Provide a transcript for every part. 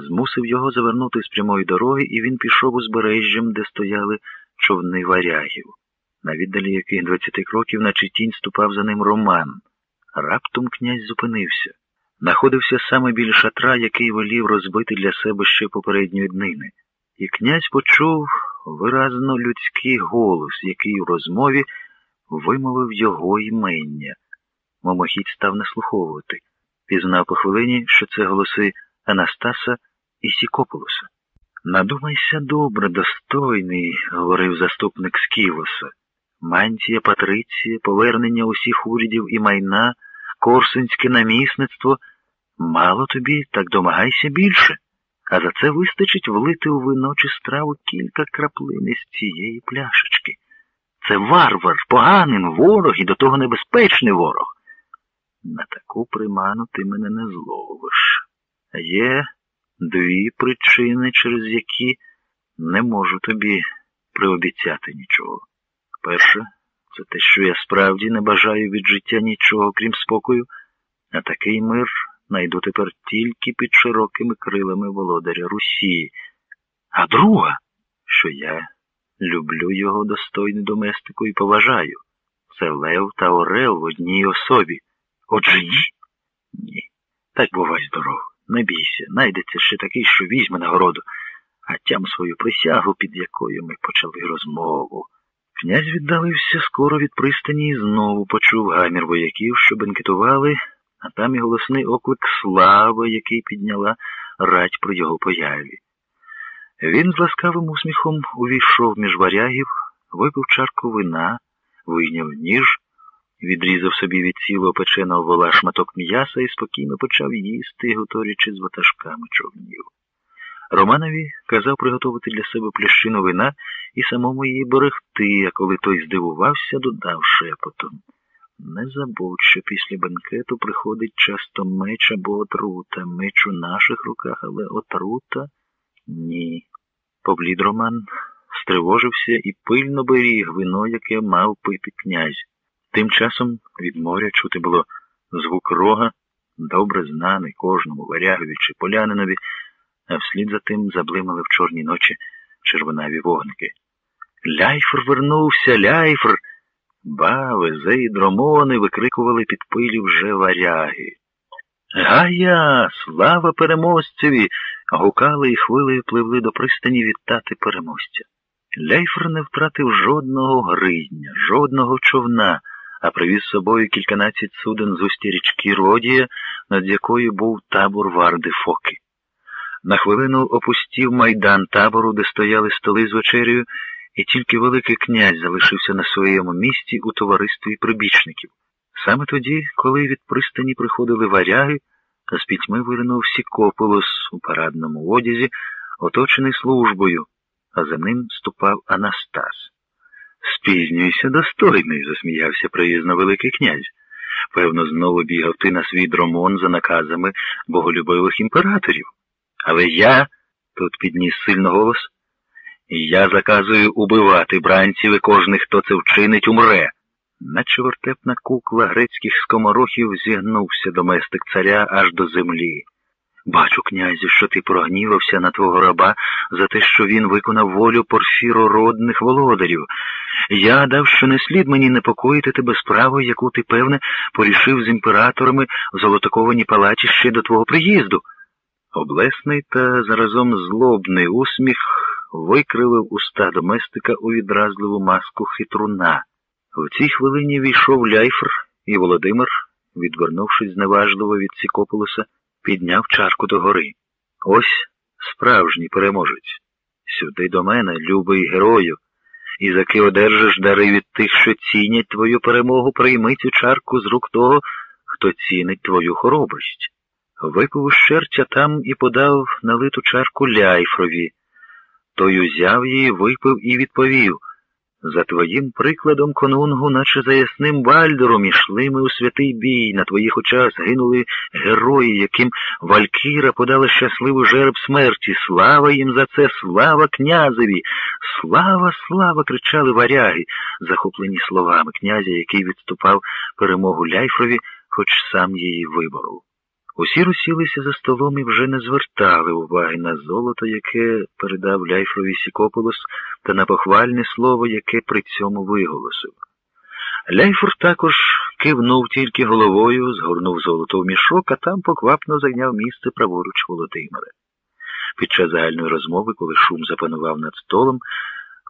змусив його завернути з прямої дороги, і він пішов узбережжям, де стояли човни варягів. На віддалі яких двадцяти кроків, наче тінь ступав за ним Роман. Раптом князь зупинився. Находився саме біля шатра, який волів розбити для себе ще попередньої днини. І князь почув виразно людський голос, який у розмові вимовив його імення. Момохідь став наслуховувати. Пізнав по хвилині, що це голоси Анастаса і Сікополуса. Надумайся добре, достойний, говорив заступник Сківоса. Мантія, Патриція, повернення усіх урядів і майна, корсунське намісництво. Мало тобі, так домагайся більше. А за це вистачить влити у вино чи страву кілька краплин із цієї пляшечки. Це варвар, поганин, ворог і до того небезпечний ворог. На таку приману ти мене не зловиш. Є дві причини, через які не можу тобі приобіцяти нічого. Перша, це те, що я справді не бажаю від життя нічого, крім спокою, а такий мир найду тепер тільки під широкими крилами володаря Русі. А друга, що я люблю його достойну доместику і поважаю. Це Лев та Орел в одній особі. Отже ні? Ні. Так бувай здоров. Не бійся, найдеться ще такий, що візьме нагороду, а тям свою присягу, під якою ми почали розмову. Князь віддалився скоро від пристані і знову почув гамір вояків, що бенкетували, а там і голосний оклик слави, який підняла рать про його появі. Він з ласкавим усміхом увійшов між варягів, випив чарку вина, вийняв ніж, відрізав собі від цілого печеного вола шматок м'яса і спокійно почав їсти, готуючи з ватажками човнів. Романові казав приготувати для себе плющину вина і самому її берегти, а коли той здивувався, додав шепотом. Не забудь, що після бенкету приходить часто меч або отрута. Меч у наших руках, але отрута ні. Поблід Роман стривожився і пильно беріг вино, яке мав пити князь. Тим часом від моря чути було звук рога, добре знаний кожному варягові чи полянинові, а вслід за тим заблимали в чорній ночі червонаві вогники. Ляйфр вернувся, ляйфр. Ба, вези і дромони викрикували під пилі вже варяги. Гая, слава переможцеві! гукали і хвилею пливли до пристані вітати переможця. Ляйфер не втратив жодного гризня, жодного човна, а привіз з собою кільканадцять суден з усті річки Родія, над якою був табор Варди Фоки. На хвилину опустів майдан табору, де стояли столи з вечерею, і тільки Великий князь залишився на своєму місці у товаристві прибічників. Саме тоді, коли від пристані приходили варяги, з пітьми виринув Сікополос у парадному одязі, оточений службою, а за ним ступав Анастас. Спізнюйся, достойний, засміявся приїзно Великий князь. Певно, знову бігав ти на свій дромон за наказами боголюбивих імператорів. Але я, тут підніс сильно голос, я заказую убивати бранців і кожний, хто це вчинить, умре. Наче вертепна кукла грецьких скоморохів зігнувся доместик царя аж до землі. Бачу, князю, що ти прогнівався на твого раба за те, що він виконав волю порфірородних володарів. Я дав, що не слід мені непокоїти тебе справою, яку ти, певне, порішив з імператорами в золотокованій палаті ще до твого приїзду. Облесний та заразом злобний усміх викривив уста доместика у відразливу маску хитруна. В цій хвилині війшов ляйфр, і Володимир, відвернувшись зневажливо від Сікополоса, підняв чарку догори. Ось справжній переможець. Сюди до мене, любий герою, і заки одержиш дари від тих, що цінять твою перемогу, прийми цю чарку з рук того, хто цінить твою хоробрість. Випив ущерця там і подав налиту чарку ляйфрові. Той узяв її, випив і відповів. За твоїм прикладом, конунгу, наче за ясним бальдером, ішли ми у святий бій, на твоїх очах згинули герої, яким Валькіра подала щасливу жереб смерті. Слава їм за це, слава князеві! Слава, слава! кричали варяги, захоплені словами князя, який відступав перемогу Ляйфрові, хоч сам її виборов. Усі розсілися за столом і вже не звертали уваги на золото, яке передав Ляйфрові Сікополос, та на похвальне слово, яке при цьому виголосив. Ляйфор також кивнув тільки головою, згорнув золото в мішок, а там поквапно зайняв місце праворуч Володимира. Під час загальної розмови, коли шум запанував над столом,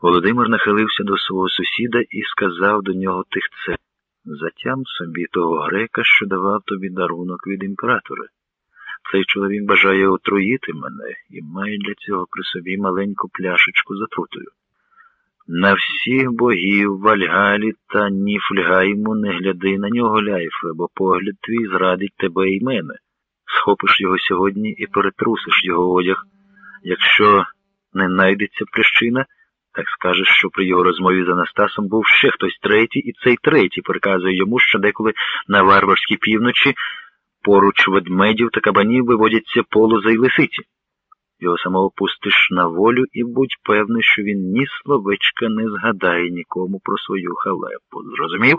Володимир нахилився до свого сусіда і сказав до нього тихце Затям собі того грека, що давав тобі дарунок від імператора. Цей чоловік бажає отруїти мене і має для цього при собі маленьку пляшечку з отрутою. На всіх богів Вальгалі та Ніфльгайму не гляди на нього, ляйфе, бо погляд твій зрадить тебе і мене. Схопиш його сьогодні і перетрусиш його одяг. Якщо не найдеться прищина, так скажеш, що при його розмові з Анастасом був ще хтось третій, і цей третій приказує йому, що деколи на варварській півночі поруч ведмедів та кабанів виводяться полоза й лисиці. Його самого пустиш на волю і будь певний, що він ні словечка не згадає нікому про свою халепу. Зрозумів?